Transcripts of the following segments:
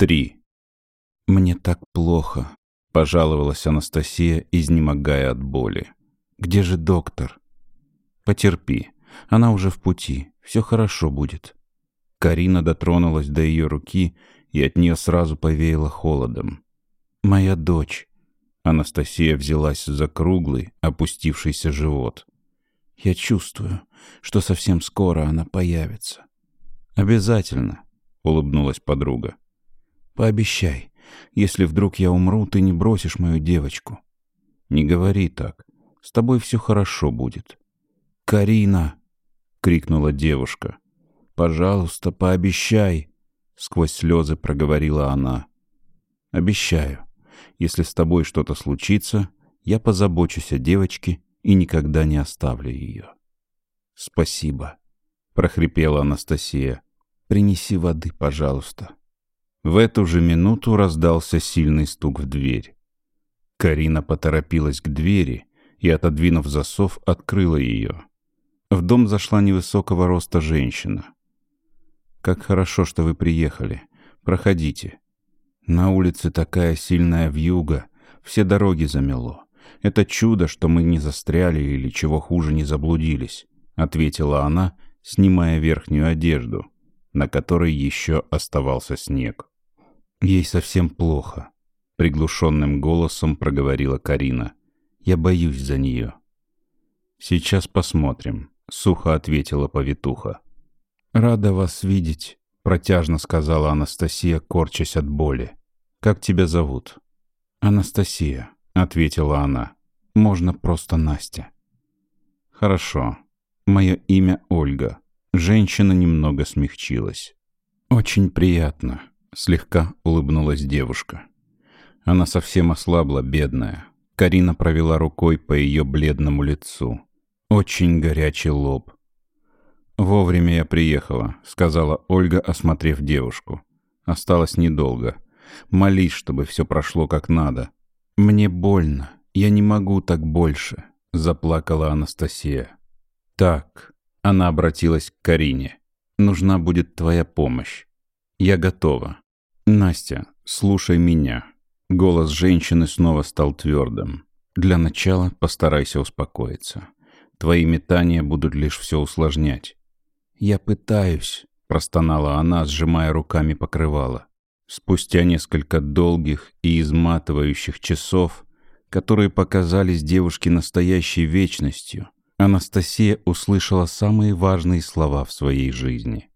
3. «Мне так плохо», — пожаловалась Анастасия, изнемогая от боли. «Где же доктор?» «Потерпи. Она уже в пути. Все хорошо будет». Карина дотронулась до ее руки, и от нее сразу повеяло холодом. «Моя дочь». Анастасия взялась за круглый, опустившийся живот. «Я чувствую, что совсем скоро она появится». «Обязательно», — улыбнулась подруга. Пообещай, если вдруг я умру, ты не бросишь мою девочку. Не говори так. С тобой все хорошо будет. Карина! крикнула девушка. Пожалуйста, пообещай, сквозь слезы проговорила она. Обещаю. Если с тобой что-то случится, я позабочусь о девочке и никогда не оставлю ее. Спасибо, прохрипела Анастасия. Принеси воды, пожалуйста. В эту же минуту раздался сильный стук в дверь. Карина поторопилась к двери и, отодвинув засов, открыла ее. В дом зашла невысокого роста женщина. «Как хорошо, что вы приехали. Проходите. На улице такая сильная вьюга, все дороги замело. Это чудо, что мы не застряли или, чего хуже, не заблудились», — ответила она, снимая верхнюю одежду, на которой еще оставался снег. «Ей совсем плохо», — приглушенным голосом проговорила Карина. «Я боюсь за нее». «Сейчас посмотрим», — сухо ответила повитуха. «Рада вас видеть», — протяжно сказала Анастасия, корчась от боли. «Как тебя зовут?» «Анастасия», — ответила она. «Можно просто Настя». «Хорошо. Мое имя Ольга». Женщина немного смягчилась. «Очень приятно. Слегка улыбнулась девушка. Она совсем ослабла, бедная. Карина провела рукой по ее бледному лицу. Очень горячий лоб. «Вовремя я приехала», — сказала Ольга, осмотрев девушку. «Осталось недолго. Молись, чтобы все прошло как надо». «Мне больно. Я не могу так больше», — заплакала Анастасия. «Так», — она обратилась к Карине. «Нужна будет твоя помощь. Я готова. Настя, слушай меня. Голос женщины снова стал твердым. Для начала постарайся успокоиться. Твои метания будут лишь все усложнять. Я пытаюсь, простонала она, сжимая руками покрывало. Спустя несколько долгих и изматывающих часов, которые показались девушке настоящей вечностью, Анастасия услышала самые важные слова в своей жизни.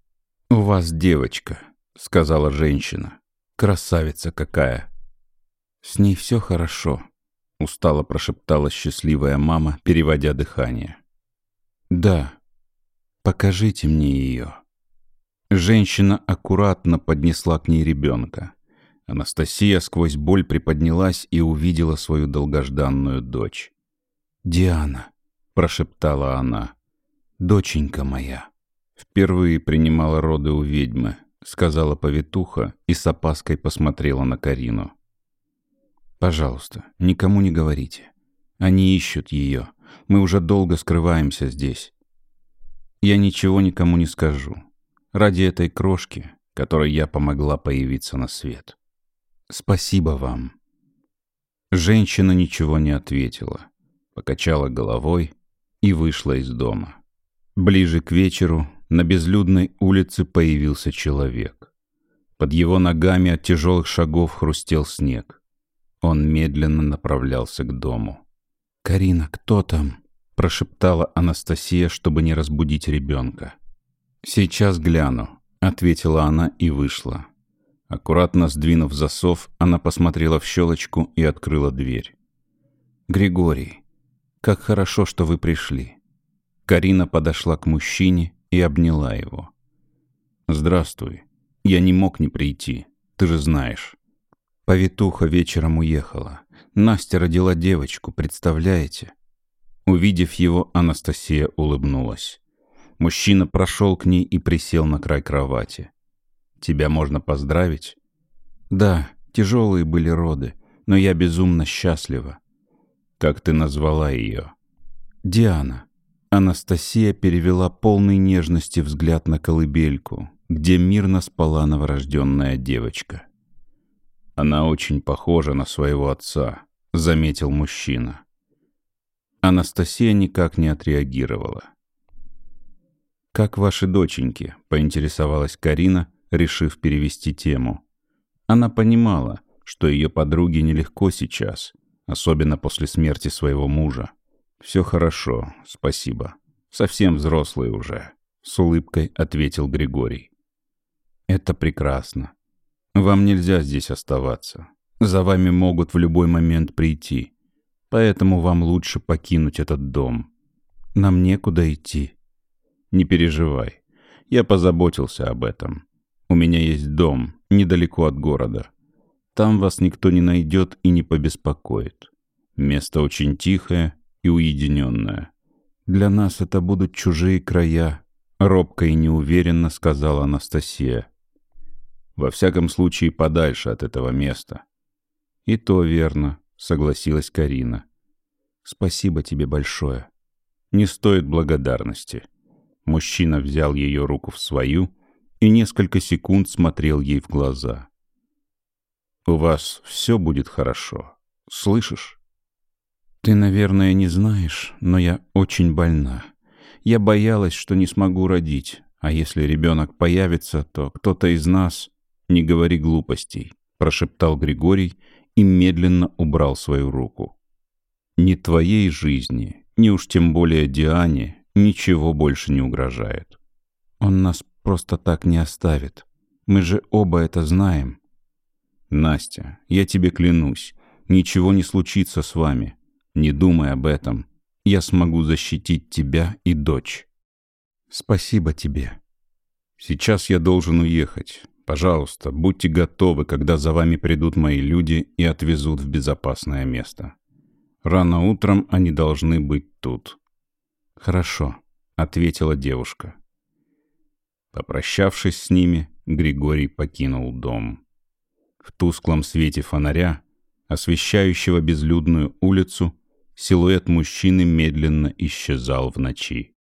«У вас девочка», — сказала женщина. «Красавица какая!» «С ней все хорошо», — устало прошептала счастливая мама, переводя дыхание. «Да, покажите мне ее». Женщина аккуратно поднесла к ней ребенка. Анастасия сквозь боль приподнялась и увидела свою долгожданную дочь. «Диана», — прошептала она, — «доченька моя». Впервые принимала роды у ведьмы, — сказала повитуха и с опаской посмотрела на Карину. «Пожалуйста, никому не говорите. Они ищут ее. Мы уже долго скрываемся здесь. Я ничего никому не скажу. Ради этой крошки, которой я помогла появиться на свет. Спасибо вам». Женщина ничего не ответила, покачала головой и вышла из дома. Ближе к вечеру на безлюдной улице появился человек. Под его ногами от тяжелых шагов хрустел снег. Он медленно направлялся к дому. «Карина, кто там?» — прошептала Анастасия, чтобы не разбудить ребенка. «Сейчас гляну», — ответила она и вышла. Аккуратно сдвинув засов, она посмотрела в щелочку и открыла дверь. «Григорий, как хорошо, что вы пришли». Карина подошла к мужчине и обняла его. «Здравствуй. Я не мог не прийти, ты же знаешь». Повитуха вечером уехала. Настя родила девочку, представляете? Увидев его, Анастасия улыбнулась. Мужчина прошел к ней и присел на край кровати. «Тебя можно поздравить?» «Да, тяжелые были роды, но я безумно счастлива». «Как ты назвала ее?» «Диана». Анастасия перевела полный нежности взгляд на колыбельку, где мирно спала новорожденная девочка. Она очень похожа на своего отца, заметил мужчина. Анастасия никак не отреагировала. «Как ваши доченьки?» — поинтересовалась Карина, решив перевести тему. Она понимала, что ее подруге нелегко сейчас, особенно после смерти своего мужа. «Все хорошо, спасибо. Совсем взрослые уже», — с улыбкой ответил Григорий. «Это прекрасно. Вам нельзя здесь оставаться. За вами могут в любой момент прийти. Поэтому вам лучше покинуть этот дом. Нам некуда идти. Не переживай. Я позаботился об этом. У меня есть дом, недалеко от города. Там вас никто не найдет и не побеспокоит. Место очень тихое и уединенное. Для нас это будут чужие края, робко и неуверенно сказала Анастасия. Во всяком случае, подальше от этого места. И то верно, согласилась Карина. Спасибо тебе большое. Не стоит благодарности. Мужчина взял ее руку в свою и несколько секунд смотрел ей в глаза. «У вас все будет хорошо. Слышишь?» «Ты, наверное, не знаешь, но я очень больна. Я боялась, что не смогу родить, а если ребенок появится, то кто-то из нас...» «Не говори глупостей», — прошептал Григорий и медленно убрал свою руку. «Ни твоей жизни, ни уж тем более Диане, ничего больше не угрожает. Он нас просто так не оставит. Мы же оба это знаем». «Настя, я тебе клянусь, ничего не случится с вами. Не думай об этом. Я смогу защитить тебя и дочь». «Спасибо тебе». «Сейчас я должен уехать. Пожалуйста, будьте готовы, когда за вами придут мои люди и отвезут в безопасное место. Рано утром они должны быть тут». «Хорошо», — ответила девушка. Попрощавшись с ними, Григорий покинул дом. В тусклом свете фонаря, освещающего безлюдную улицу, силуэт мужчины медленно исчезал в ночи.